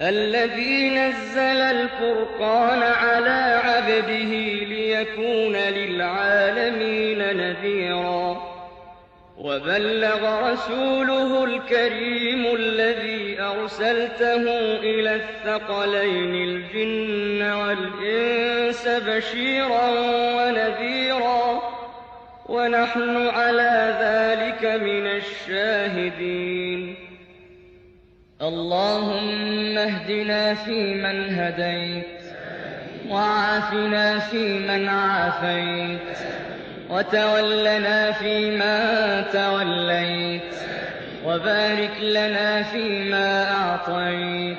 الذي نزل الفرقان على عبده ليكون للعالمين نذيرا. وبلغ رسوله الكريم الذي أرسلته إلى الثقلين الجن والإنس بشيرا ونذيرا. ونحن على ذلك من الشاهدين. اللهم اهدنا فيمن هديت وعافنا فيمن عافيت وتولنا فيما توليت وبارك لنا فيما أعطيت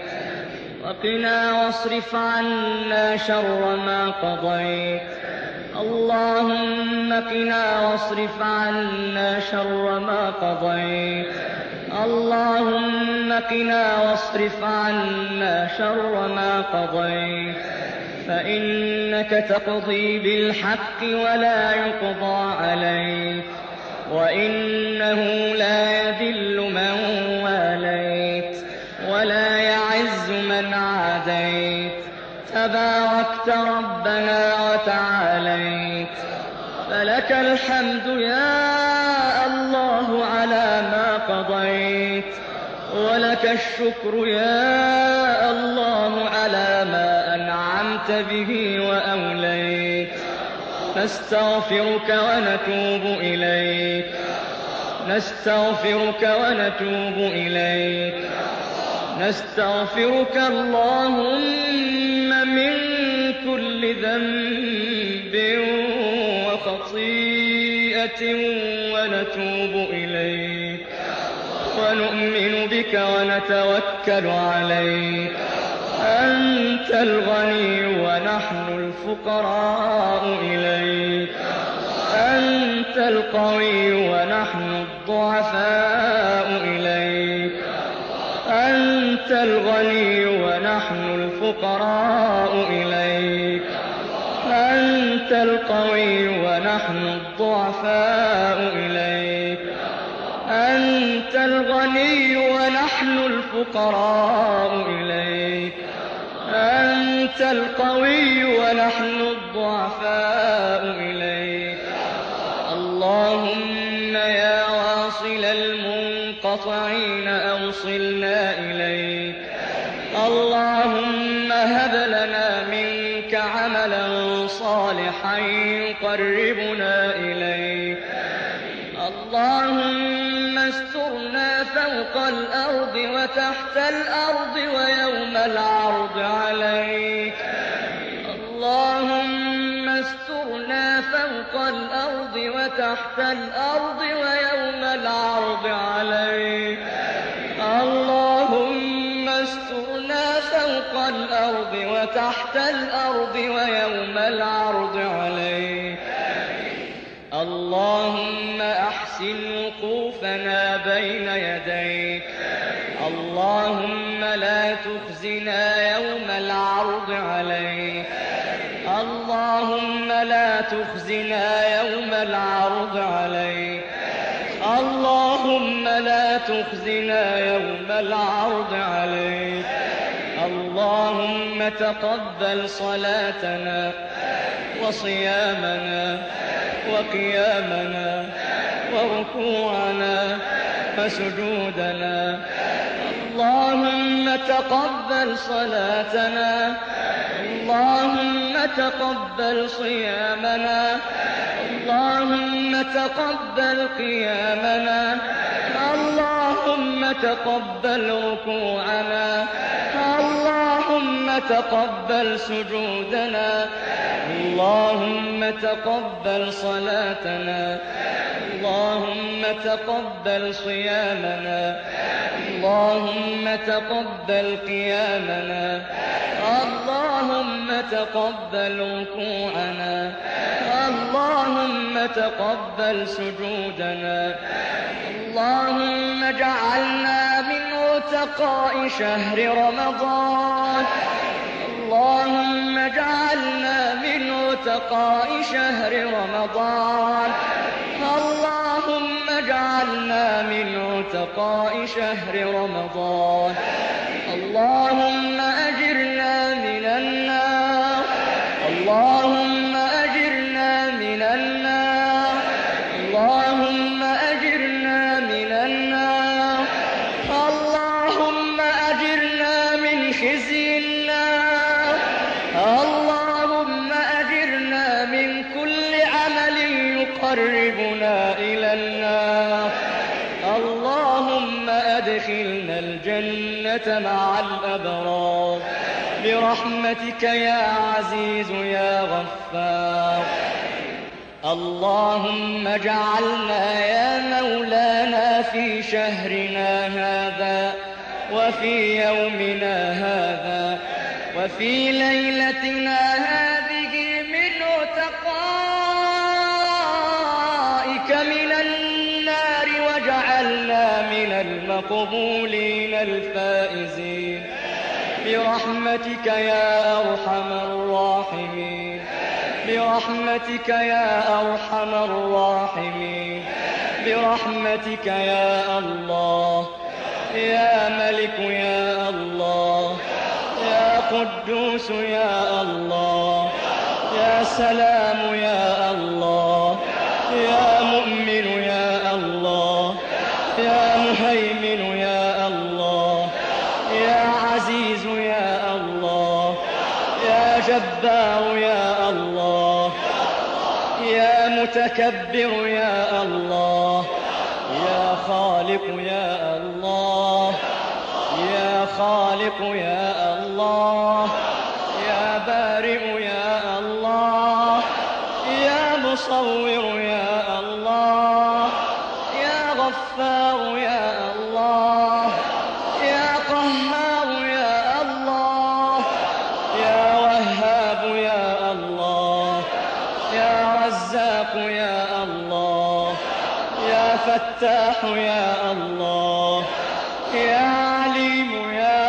وقنا واصرف عنا شر ما قضيت. اللهم قنا واصرف عنا شر ما قضيت. اللهم قنا واصرف عنا شر ما قضيت فإنك تقضي بالحق ولا يقضى عليك وإنه لا يذل من واليت ولا يعز من عاديت تباركت ربنا وتعاليت فلك الحمد يا ولك الشكر يا الله على ما أنعمت به وأوليت. نستغفرك ونتوب إليك. نستغفرك ونتوب إليك. نستغفرك اللهم من كل ذنب وخطيئة ونتوب إليك. ونؤمن بك ونتوكل عليك. أنت الغني ونحن الفقراء إليك. أنت القوي ونحن الضعفاء إليك. أنت الغني ونحن الفقراء إليك. أنت القوي ونحن الضعفاء إليك. أنت الغني ونحن الفقراء إليك. أنت القوي ونحن الضعفاء إليك. اللهم يا واصل المنقطعين أوصلنا إليك. اللهم هب لنا منك عملا صالحا يقربنا إليك. اللهم فوق الأرض وتحت الأرض ويوم العرض عليك. اللهم استرنا فوق الأرض وتحت الأرض ويوم العرض عليك. اللهم استرنا فوق الأرض وتحت الأرض ويوم العرض عليك. اللهم أحسن وقوفنا بين يديك. اللهم لا تخزنا يوم العرض عليك. اللهم لا تخزنا يوم العرض عليك. اللهم لا تخزنا يوم العرض عليك. اللهم تقبل صلاتنا وصيامنا وقيامنا. وركوعنا وسجودنا اللهم تقبل صلاتنا. اللهم تقبل صيامنا. اللهم تقبل قيامنا. اللهم تقبل ركوعنا. اللهم تقبل سجودنا. اللهم تقبل صلاتنا. اللهم تقبل صيامنا. اللهم تقبل قيامنا. اللهم تقبل ركوعنا. اللهم تقبل سجودنا. اللهم اجعلنا من عتقاء شهر رمضان. اللهم اجعلنا من عتقاء شهر رمضان. اللهم اجعل اجعلنا من عتقاء شهر رمضان. اللهم أجرنا من النار. اللهم برحمتك يا عزيز يا غفار. اللهم اجعلنا يا مولانا في شهرنا هذا وفي يومنا هذا وفي ليلتنا هذه برحمتك يا أرحم الراحمين. برحمتك يا أرحم الراحمين. برحمتك يا الله. يا ملك يا الله. يا قدوس يا الله. يا سلام يا يا متكبر يا الله. يا خالق يا الله. يا خالق يا فتاح يا الله يا عليم يا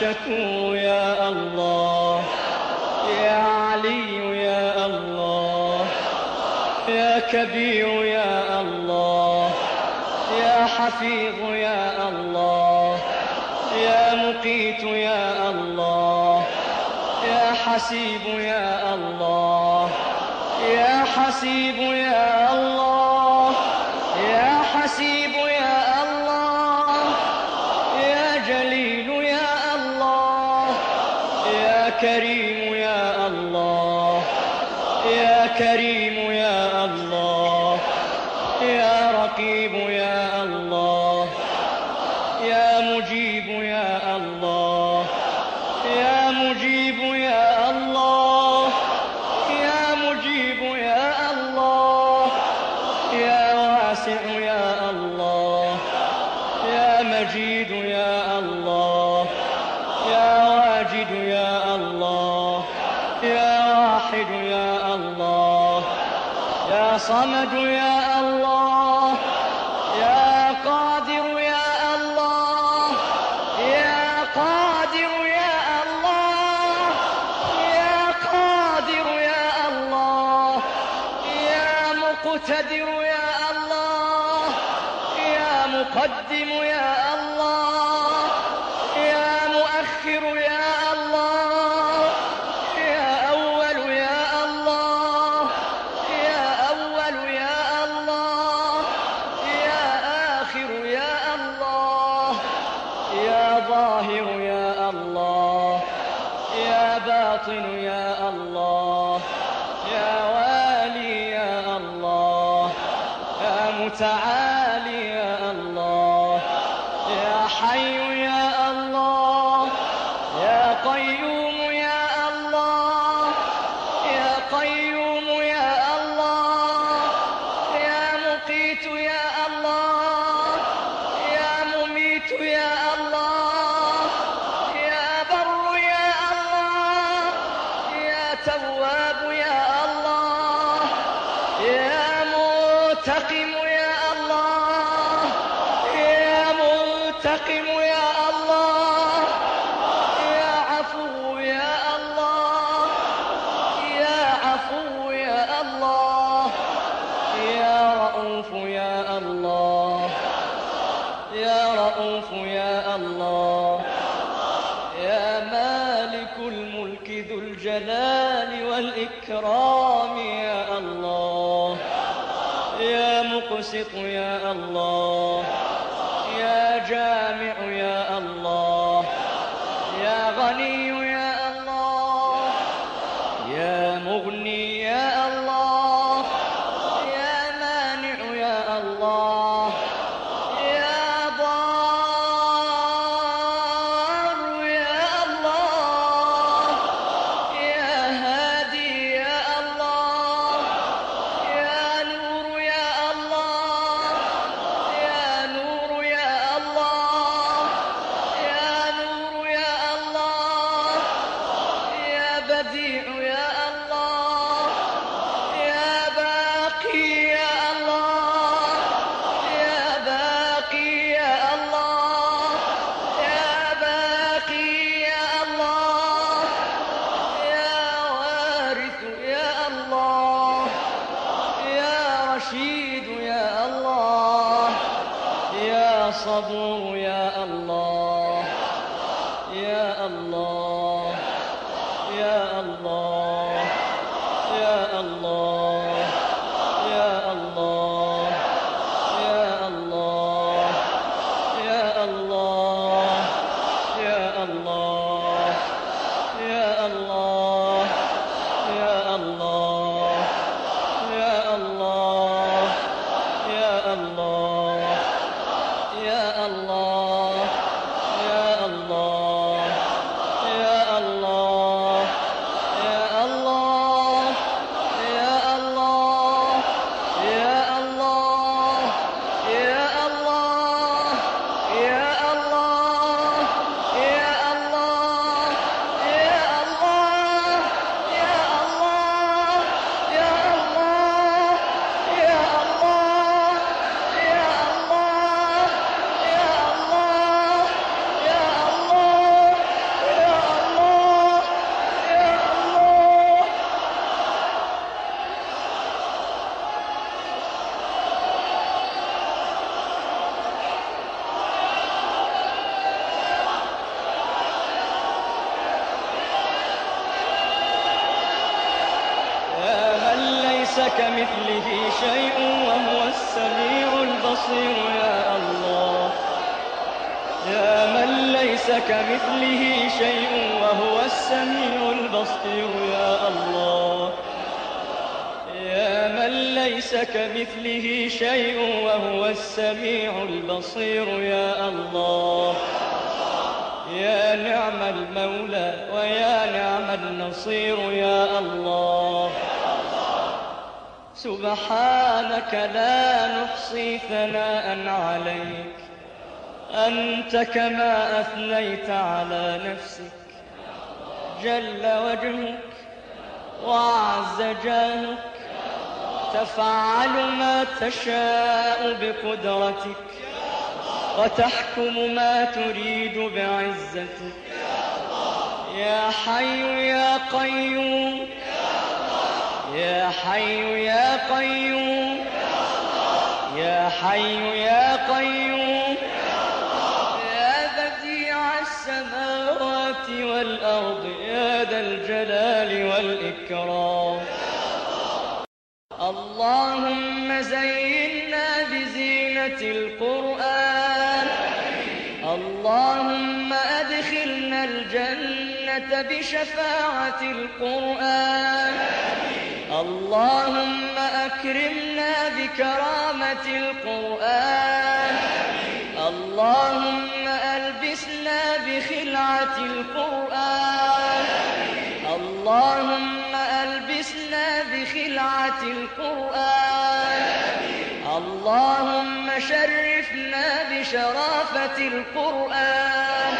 شكور يا الله يا علي يا الله يا كبير يا الله يا حفيظ يا الله يا مقيت يا الله يا حسيب يا الله يا حسيب يا الله. واجد يا الله. يا واحد يا الله. يا صمد يا الله يا مغني الله كمثله شيء وهو السميع البصير. يا الله يا من ليس كمثله شيء وهو السميع البصير. يا الله يا نعم المولى ويا نعم النصير. يا الله سبحانك لا نحصي ثناء عليك. أنت كما أثنيت على نفسك جل وجهك وعز جاهك تفعل ما تشاء بقدرتك وتحكم ما تريد بعزتك يا حي يا قيوم يا حي يا قيوم يا حي يا قيوم والأرض يا ذا الجلال والإكرام. اللهم زينا بزينة القرآن. اللهم أدخلنا الجنة بشفاعة القرآن. اللهم أكرمنا بكرامة القرآن. اللهم القرآن. اللهم ألبسنا بخلعة القرآن. اللهم شرفنا بشرافة القرآن.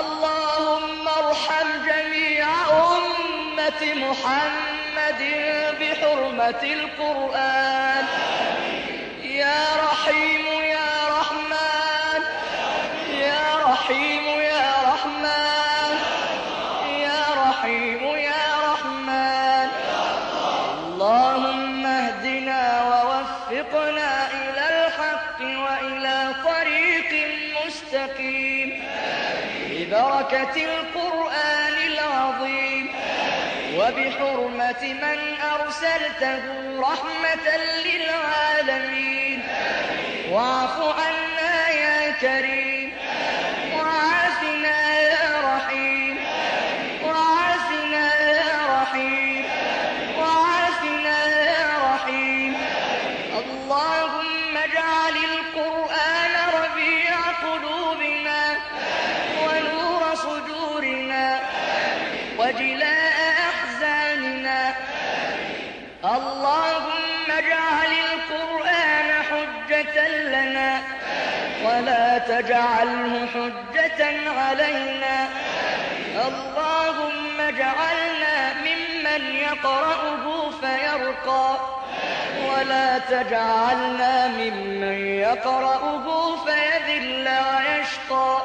اللهم ارحم جميع أمة محمد بحرمة القرآن. ببركة القرآن العظيم. وبحرمة من أرسلته رحمة للعالمين. واعف عنا يا كريم. وجلاء أحزاننا. اللهم اجعل القرآن حجة لنا. ولا تجعله حجة علينا. اللهم اجعلنا ممن يقرأه فيرقى. ولا تجعلنا ممن يقرأه فيذل ويشقى.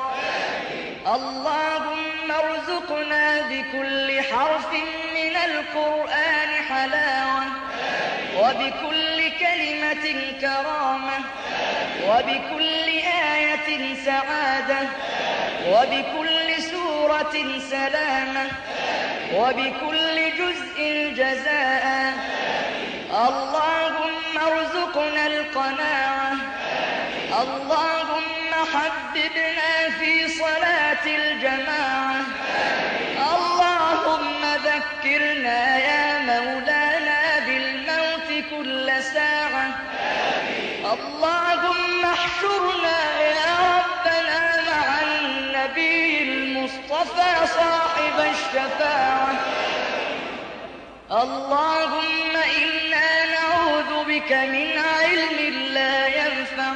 اللهم أرزقنا بكل حرف من القرآن حلاوة. وبكل كلمة كرامة. وبكل آية سعادة. وبكل سورة سلامة. وبكل جزء جزاء. اللهم ارزقنا القناعة. اللهم حببنا في الجماعة. اللهم ذكرنا يا مولانا بالموت كل ساعة. اللهم احشرنا يا ربنا مع النبي المصطفى صاحب الشفاعة. اللهم إنا نعوذ بك من علم لا ينفع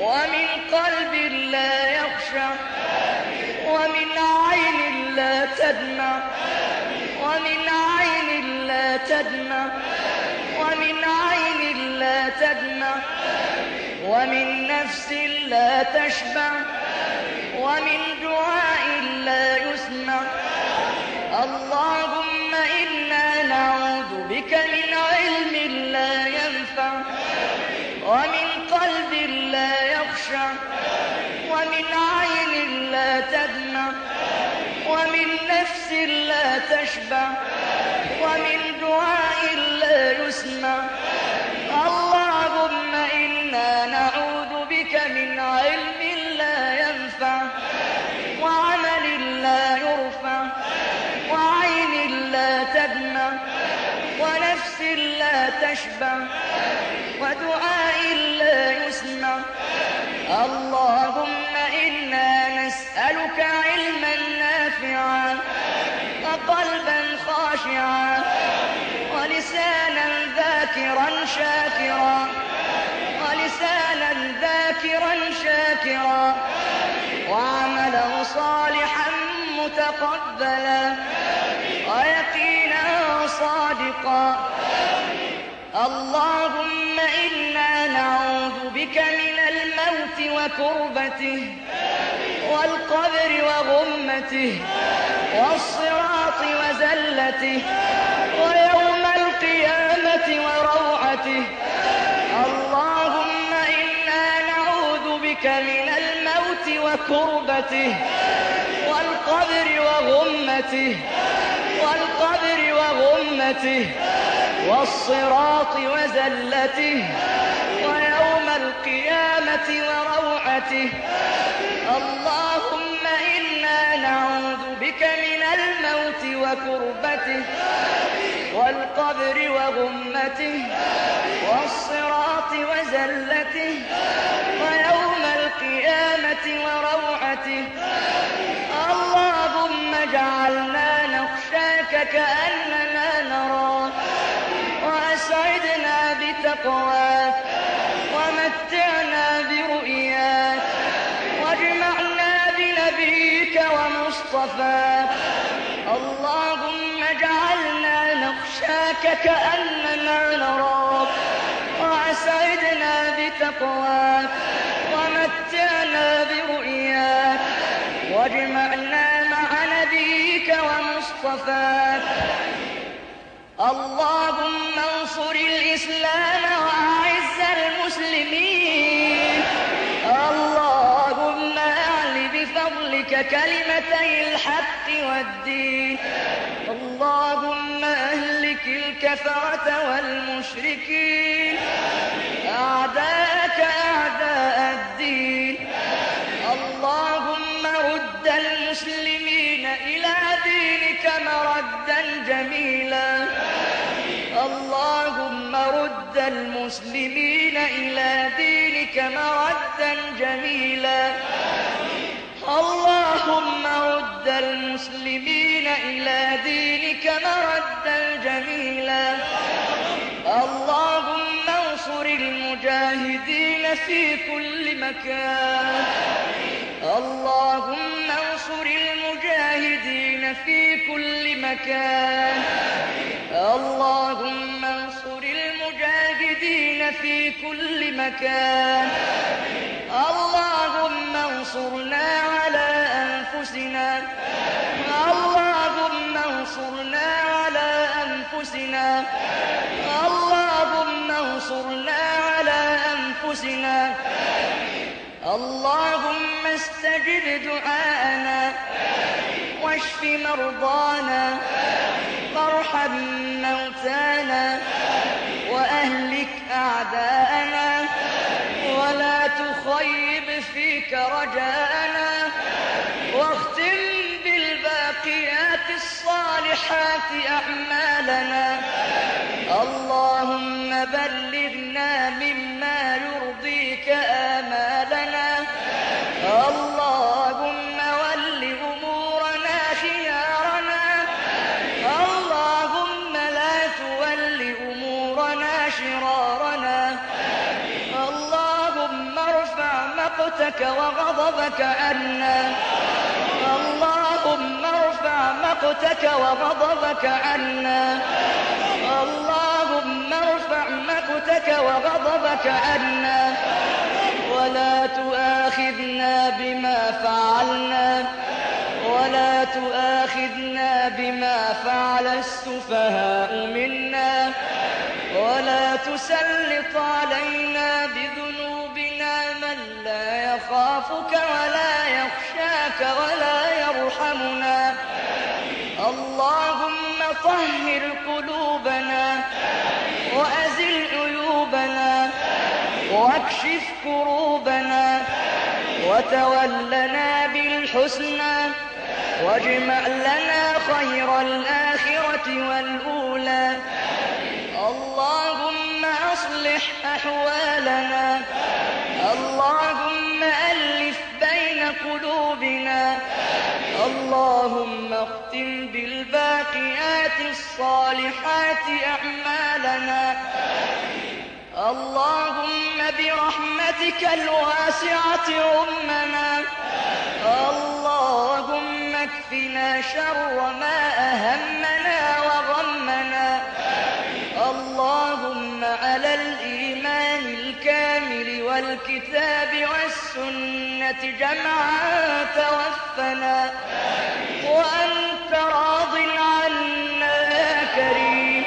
ومن قلب لا يخشع. تدمع. ومن عين لا تدمع. ومن عين لا تدمع. ومن نفس لا تشبع. ومن دعاء لا يسمع. اللهم إنا نعوذ بك من نفس لا تشبع ومن دعاء لا يسمع. اللهم إنا نعوذ بك من علم لا ينفع وعمل لا يرفع وعين لا تدمع ونفس لا تشبع. وقلبا خاشعا ولسانا ذاكرا شاكرا ولسانا ذاكرا شاكرا وعملا صالحا متقبلا ويقينا صادقا. اللهم إنا نعوذ بك من الموت وكربته والقبر وغمته والصراط وزلته ويوم القيامة وروعته. اللهم إنا نعوذ بك من الموت وكربته والقبر وغمته والقبر وغمته والصراط وزلته ويوم القيامة وروعته. اللهم وكربته والقبر وغمته والصراط وزلته ويوم القيامة وروعته. اللهم اجعلنا نخشاك كأننا نراك وأسعدنا بتقواك ومتعنا برؤياك واجمعنا بنبيك ومصطفاك نخشاك كأننا نراك وأسعدنا بتقواك ومتعنا برؤياك. واجمعنا مع نبيك ومصطفاك. اللهم انصر الإسلام وأعز المسلمين. اللهم أعل بفضلك كلمتي الحق والدين. اللهم أهلك الكفرة والمشركين. أعداءك أعداء الدين. اللهم رد المسلمين إلى دينك مردا جميلا. اللهم رد المسلمين إلى دينك مردا جميلا. اللهم رد المسلمين إلى دينك مردا جميلا اللهم انصر المجاهدين في كل مكان. اللهم انصر المجاهدين في كل مكان. اللهم انصر المجاهدين في كل مكان. اللهم انصرنا على أنفسنا. اللهم انصرنا على أنفسنا. اللهم انصرنا على أنفسنا. اللهم استجب دعاءنا. واشف مرضانا. وارحم موتانا. وأهلك أعداءنا ولا فيك رجاءنا واختم بالباقيات الصالحات أعمالنا. اللهم بلغنا مما يرضيك عنا اللهم ارفع مقتك وغضبك عنا اللهم ارفع مقتك وغضبك عنا ولا تؤاخذنا بما فعلنا ولا تؤاخذنا بما فعل السفهاء منا ولا تسلط علينا بذنوبنا من لا يخافك طهر قلوبنا وأزل عيوبنا واكشف كروبنا وتولنا بالحسنى واجمع لنا خير الآخرة والأولى اللهم أصلح أحوالنا اللهم ألف بين قلوبنا اللهم اختم بالباقيات الصالحات أعمالنا. اللهم برحمتك الواسعة أمنا. اللهم اكفنا شر ما أهمنا والكتاب والسنة جمعا توفنا. وأنت راض عنا يا كريم.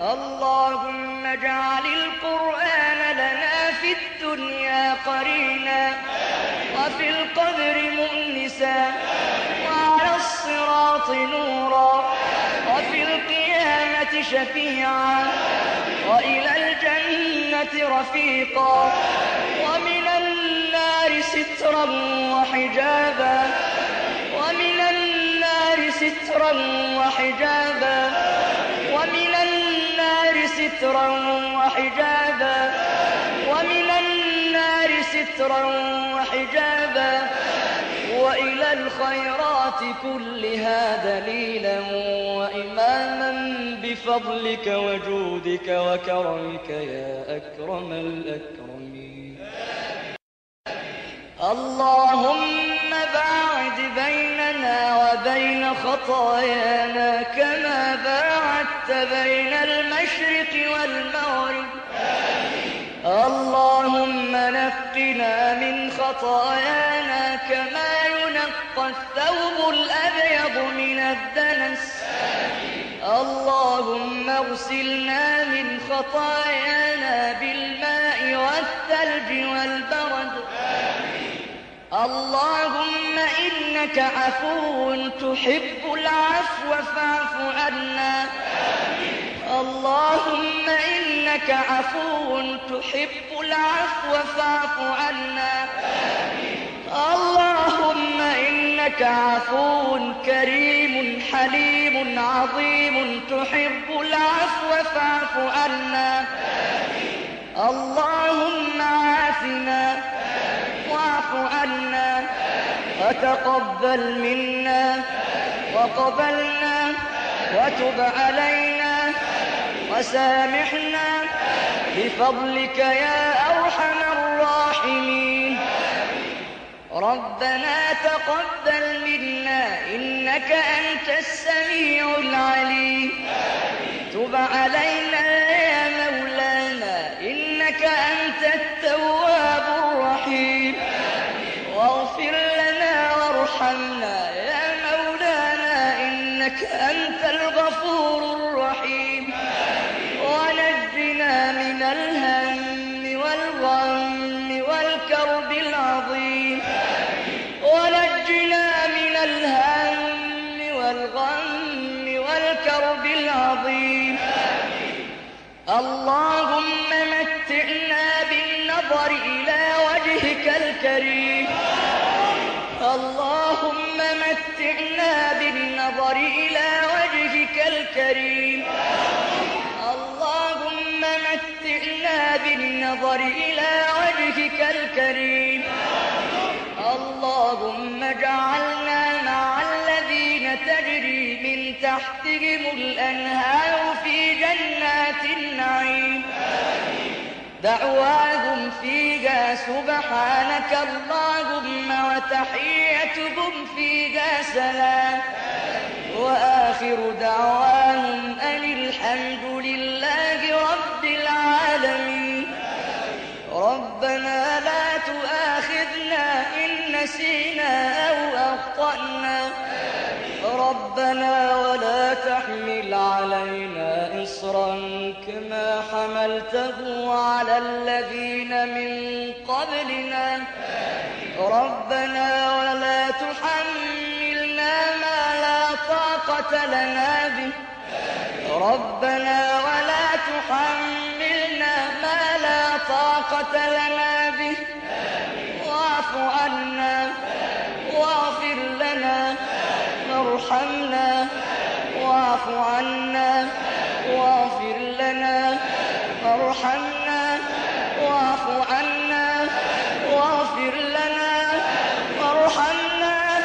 اللهم اجعل القرآن لنا في الدنيا قرينا. وفي القبر مؤنسا. وعلى الصراط نورا. شفيعا وإلى الجنة رفيقا ومن النار سترا وحجابا ومن النار سترا وحجابا ومن النار سترا وحجابا ومن النار سترا وحجابا وإلى الخيرات كلها دليلا وإماما بفضلك وجودك وكرمك يا أكرم الأكرمين. اللهم باعد بيننا وبين خطايانا كما باعدت بين المشرق والمغرب. اللهم نقنا من خطايانا كما ينقى الثوب الأبيض من الدنس. اللهم اغسلنا من خطايانا بالماء والثلج والبرد. اللهم إنك عفو تحب العفو فاعف عنا. اللهم إنك عفو تحب العفو فاعف عنا. اللهم إنك عفو كريم حليم عظيم تحب العفو فاعف عنا. اللهم عافنا واعف عنا. وتقبل منا وقبلنا وتب علينا وسامحنا بفضلك يا أرحم الراحمين. ربنا تقبل منا إنك أنت السميع العليم. تب علينا الكريم. اللهم متعنا بالنظر إلى وجهك الكريم. اللهم متعنا بالنظر إلى وجهك الكريم. اللهم اجعلنا مع الذين تجري من تحتهم الأنهار في جنات النعيم. دعواهم فيها سبحانك اللهم وتحيتهم فيها سلام. وآخر دعواهم أن الحمد لله رب العالمين. ربنا لا تؤاخذنا إن نسينا أو أخطأنا. ربنا ولا تحمل علينا كما حملته على الذين من قبلنا. ربنا ولا تحملنا ما لا طاقة لنا به. ربنا ولا تحملنا ما لا طاقة لنا به. واعف عنا واغفر لنا وارحمنا. واعف عنا وارحمنا واعف عنا واغفر لنا وارحمنا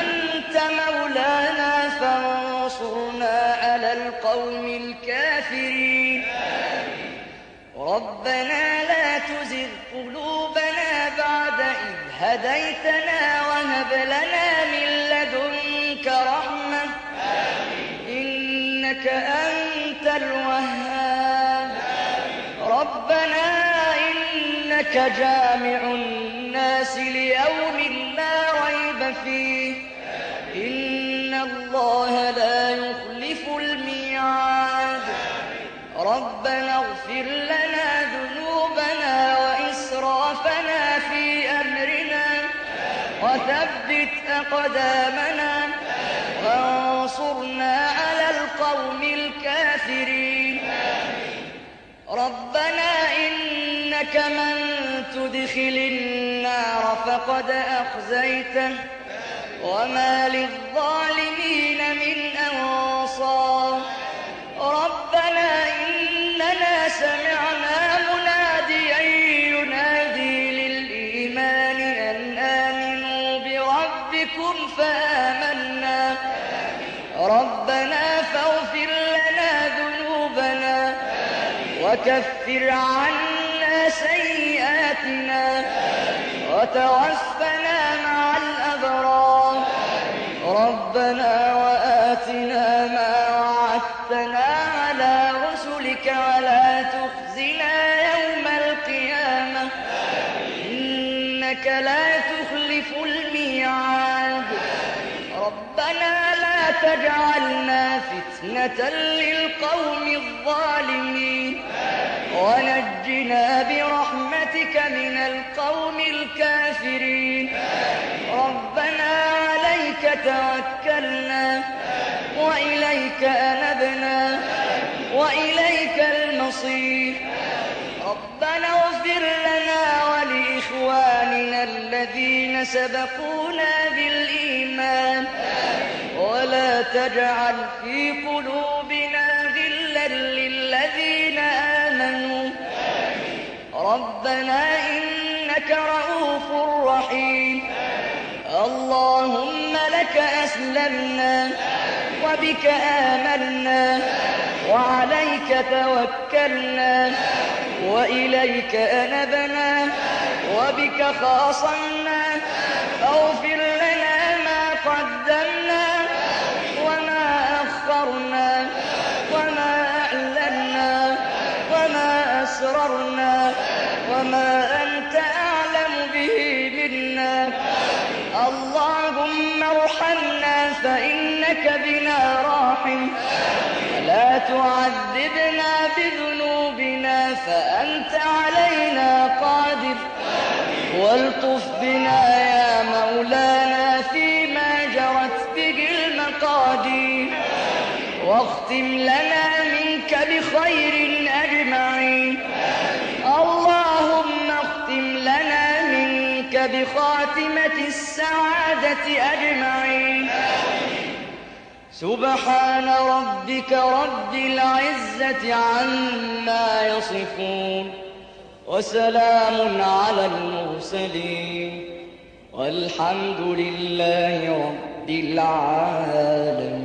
أنت مولانا فانصرنا على القوم الكافرين. ربنا لا تزغ قلوبنا بعد إذ هديتنا وهب لنا من لدنك رحمة. إنك أنت الوهاب ربنا إنك جامع الناس ليوم لا ريب فيه. إن الله لا يخلف الميعاد. ربنا اغفر لنا ذنوبنا وإسرافنا في أمرنا. وثبت أقدامنا. وانصرنا على القوم الكافرين. ربنا إنك من تدخل النار فقد أخزيته. وما للظالمين من أنصار. ربنا إننا سمعنا مناديا ينادي للإيمان أن آمنوا بربكم فآمنا. ربنا فاغفر لنا ذنوبنا وكفر عنا وتوفنا مع الأبرار. ربنا وآتنا ما وعدتنا على رسلك ولا تخزنا يوم القيامة. إنك لا تخلف الميعاد. ربنا لا تجعلنا فتنة للقوم الظالمين. ونجنا برحمتك من القوم الكافرين. ربنا عليك توكلنا وإليك أنبنا وإليك المصير. ربنا اغفر لنا ولإخواننا الذين سبقونا بالإيمان. ولا تجعل في قلوبنا ربنا إنك رؤوف رحيم. اللهم لك أسلمنا وبك آمنا وعليك توكلنا وإليك أنبنا وبك خاصمنا. فاغفر لنا ما قدمنا وما أخرنا وما أعلنا وما أسررنا. وما أنت أعلم به منا. اللهم ارحمنا فإنك بنا راحم. ولا تعذبنا بذنوبنا فأنت علينا قادر. والطف بنا يا مولانا فيما جرت به المقادير. واختم لنا منك بخير أجمعين بخاتمة السعادة أجمعين. سبحان ربك رب العزة عما يصفون. وسلام على المرسلين. والحمد لله رب العالمين.